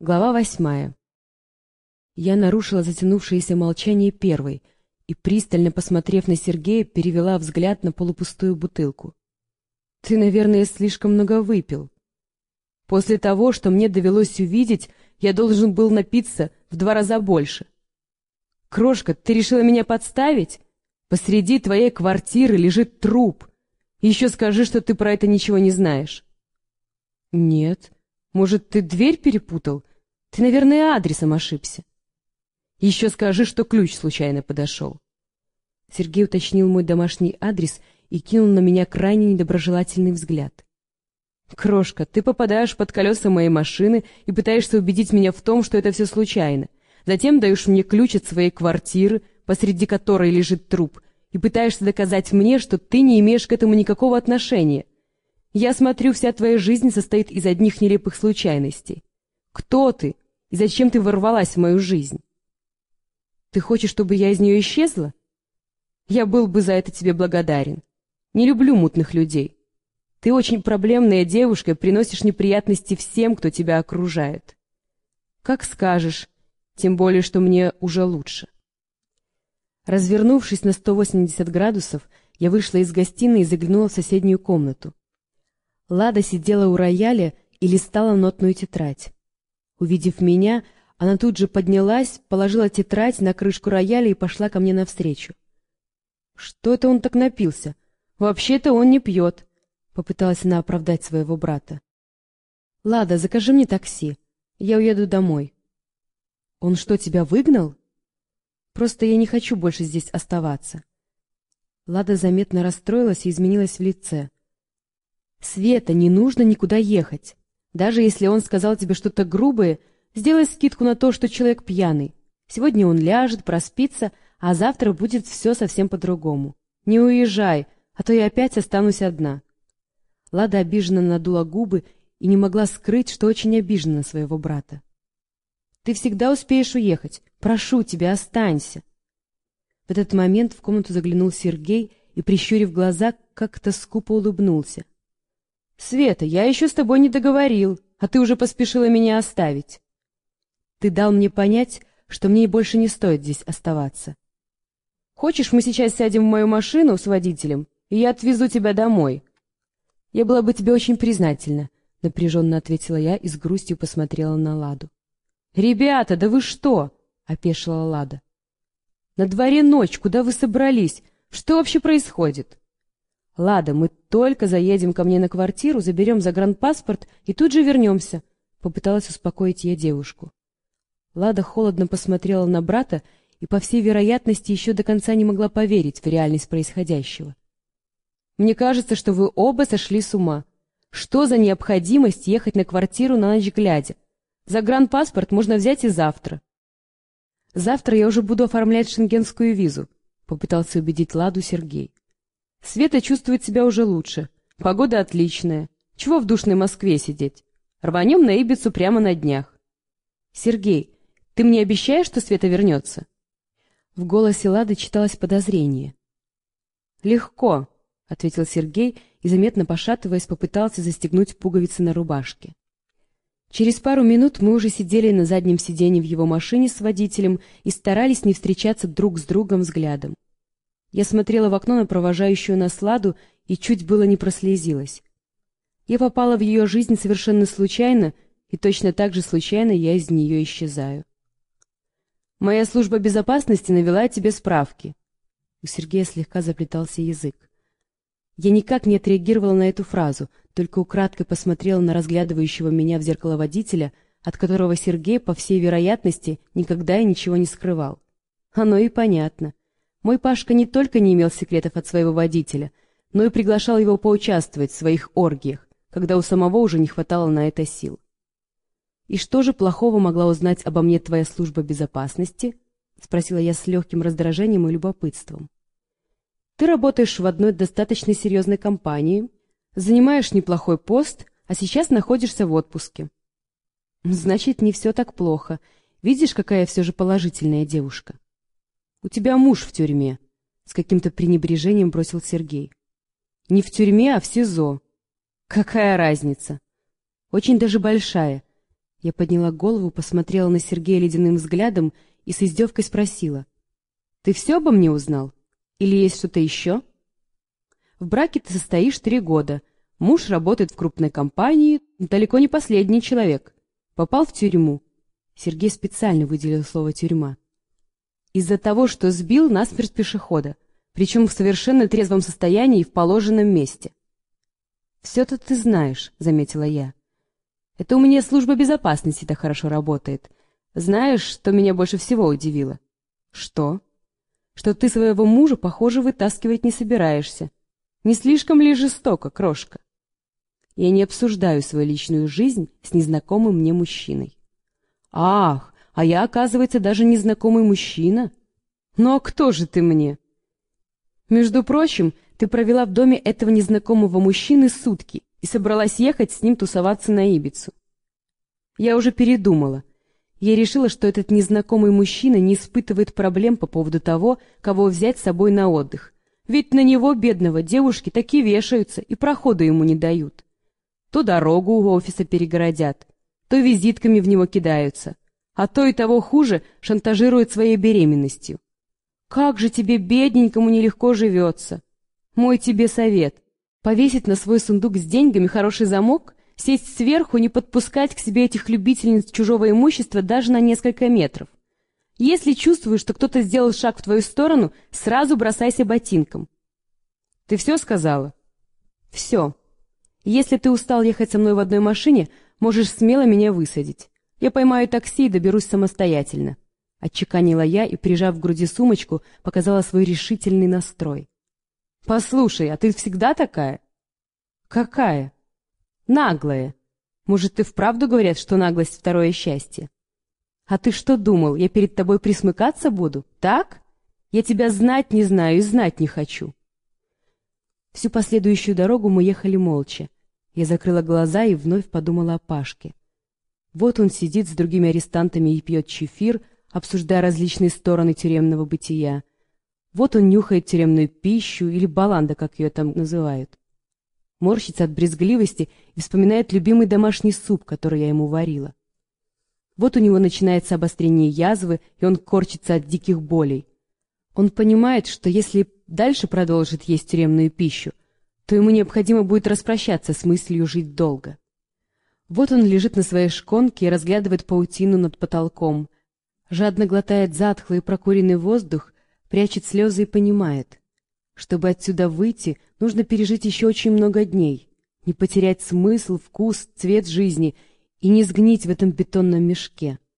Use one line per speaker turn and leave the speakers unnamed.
Глава восьмая. Я нарушила затянувшееся молчание первой и, пристально посмотрев на Сергея, перевела взгляд на полупустую бутылку. «Ты, наверное, слишком много выпил. После того, что мне довелось увидеть, я должен был напиться в два раза больше. Крошка, ты решила меня подставить? Посреди твоей квартиры лежит труп. Еще скажи, что ты про это ничего не знаешь». «Нет. Может, ты дверь перепутал?» Ты, наверное, адресом ошибся. Еще скажи, что ключ случайно подошел. Сергей уточнил мой домашний адрес и кинул на меня крайне недоброжелательный взгляд. «Крошка, ты попадаешь под колеса моей машины и пытаешься убедить меня в том, что это все случайно. Затем даешь мне ключ от своей квартиры, посреди которой лежит труп, и пытаешься доказать мне, что ты не имеешь к этому никакого отношения. Я смотрю, вся твоя жизнь состоит из одних нелепых случайностей. Кто ты и зачем ты ворвалась в мою жизнь? Ты хочешь, чтобы я из нее исчезла? Я был бы за это тебе благодарен. Не люблю мутных людей. Ты очень проблемная девушка и приносишь неприятности всем, кто тебя окружает. Как скажешь, тем более, что мне уже лучше. Развернувшись на 180 градусов, я вышла из гостиной и заглянула в соседнюю комнату. Лада сидела у рояля и листала нотную тетрадь. Увидев меня, она тут же поднялась, положила тетрадь на крышку рояля и пошла ко мне навстречу. «Что это он так напился? Вообще-то он не пьет», — попыталась она оправдать своего брата. «Лада, закажи мне такси. Я уеду домой». «Он что, тебя выгнал?» «Просто я не хочу больше здесь оставаться». Лада заметно расстроилась и изменилась в лице. «Света, не нужно никуда ехать. Даже если он сказал тебе что-то грубое, сделай скидку на то, что человек пьяный. Сегодня он ляжет, проспится, а завтра будет все совсем по-другому. Не уезжай, а то я опять останусь одна. Лада обиженно надула губы и не могла скрыть, что очень обижена на своего брата. Ты всегда успеешь уехать. Прошу тебя, останься. В этот момент в комнату заглянул Сергей и, прищурив глаза, как-то скупо улыбнулся. «Света, я еще с тобой не договорил, а ты уже поспешила меня оставить. Ты дал мне понять, что мне больше не стоит здесь оставаться. Хочешь, мы сейчас сядем в мою машину с водителем, и я отвезу тебя домой?» «Я была бы тебе очень признательна», — напряженно ответила я и с грустью посмотрела на Ладу. «Ребята, да вы что?» — опешила Лада. «На дворе ночь, куда вы собрались? Что вообще происходит?» «Лада, мы только заедем ко мне на квартиру, заберем загранпаспорт и тут же вернемся», — попыталась успокоить я девушку. Лада холодно посмотрела на брата и, по всей вероятности, еще до конца не могла поверить в реальность происходящего. «Мне кажется, что вы оба сошли с ума. Что за необходимость ехать на квартиру на ночь глядя? Загранпаспорт можно взять и завтра». «Завтра я уже буду оформлять шенгенскую визу», — попытался убедить Ладу Сергей. Света чувствует себя уже лучше. Погода отличная. Чего в душной Москве сидеть? Рванем на Ибицу прямо на днях. Сергей, ты мне обещаешь, что Света вернется? В голосе Лады читалось подозрение. Легко, ответил Сергей и, заметно пошатываясь, попытался застегнуть пуговицы на рубашке. Через пару минут мы уже сидели на заднем сиденье в его машине с водителем и старались не встречаться друг с другом взглядом. Я смотрела в окно на провожающую нас Ладу и чуть было не прослезилась. Я попала в ее жизнь совершенно случайно, и точно так же случайно я из нее исчезаю. Моя служба безопасности навела тебе справки. У Сергея слегка заплетался язык. Я никак не отреагировала на эту фразу, только украдкой посмотрела на разглядывающего меня в зеркало водителя, от которого Сергей, по всей вероятности, никогда и ничего не скрывал. Оно и понятно. Мой Пашка не только не имел секретов от своего водителя, но и приглашал его поучаствовать в своих оргиях, когда у самого уже не хватало на это сил. «И что же плохого могла узнать обо мне твоя служба безопасности?» — спросила я с легким раздражением и любопытством. «Ты работаешь в одной достаточно серьезной компании, занимаешь неплохой пост, а сейчас находишься в отпуске. Значит, не все так плохо. Видишь, какая я все же положительная девушка?» У тебя муж в тюрьме, с каким-то пренебрежением бросил Сергей. Не в тюрьме, а в СИЗО. Какая разница? Очень даже большая. Я подняла голову, посмотрела на Сергея ледяным взглядом и с издевкой спросила. «Ты все обо мне узнал? Или есть что-то еще?» «В браке ты состоишь три года. Муж работает в крупной компании, далеко не последний человек. Попал в тюрьму». Сергей специально выделил слово «тюрьма». «Из-за того, что сбил насмерть пешехода, причем в совершенно трезвом состоянии и в положенном месте». «Все-то ты знаешь», — заметила я. Это у меня служба безопасности так хорошо работает. Знаешь, что меня больше всего удивило? Что? Что ты своего мужа, похоже, вытаскивать не собираешься. Не слишком ли жестоко, крошка? Я не обсуждаю свою личную жизнь с незнакомым мне мужчиной. Ах, а я, оказывается, даже незнакомый мужчина? Ну а кто же ты мне? Между прочим, ты провела в доме этого незнакомого мужчины сутки, и собралась ехать с ним тусоваться на Ибицу. Я уже передумала. Я решила, что этот незнакомый мужчина не испытывает проблем по поводу того, кого взять с собой на отдых. Ведь на него, бедного, девушки такие вешаются и проходу ему не дают. То дорогу у офиса перегородят, то визитками в него кидаются, а то и того хуже шантажируют своей беременностью. Как же тебе, бедненькому, нелегко живется. Мой тебе совет — Повесить на свой сундук с деньгами хороший замок, сесть сверху, не подпускать к себе этих любительниц чужого имущества даже на несколько метров. Если чувствуешь, что кто-то сделал шаг в твою сторону, сразу бросайся ботинком. Ты все сказала? Все. Если ты устал ехать со мной в одной машине, можешь смело меня высадить. Я поймаю такси и доберусь самостоятельно. Отчеканила я и, прижав к груди сумочку, показала свой решительный настрой. Послушай, а ты всегда такая? Какая? Наглая. Может, ты вправду говорят, что наглость — второе счастье? А ты что думал, я перед тобой присмыкаться буду? Так? Я тебя знать не знаю и знать не хочу. Всю последующую дорогу мы ехали молча. Я закрыла глаза и вновь подумала о Пашке. Вот он сидит с другими арестантами и пьет чефир, обсуждая различные стороны тюремного бытия. Вот он нюхает тюремную пищу или баланда, как ее там называют. Морщится от брезгливости и вспоминает любимый домашний суп, который я ему варила. Вот у него начинается обострение язвы, и он корчится от диких болей. Он понимает, что если дальше продолжит есть тюремную пищу, то ему необходимо будет распрощаться с мыслью жить долго. Вот он лежит на своей шконке и разглядывает паутину над потолком, жадно глотает затхлый прокуренный воздух прячет слезы и понимает. Чтобы отсюда выйти, нужно пережить еще очень много дней, не потерять смысл, вкус, цвет жизни и не сгнить в этом бетонном мешке.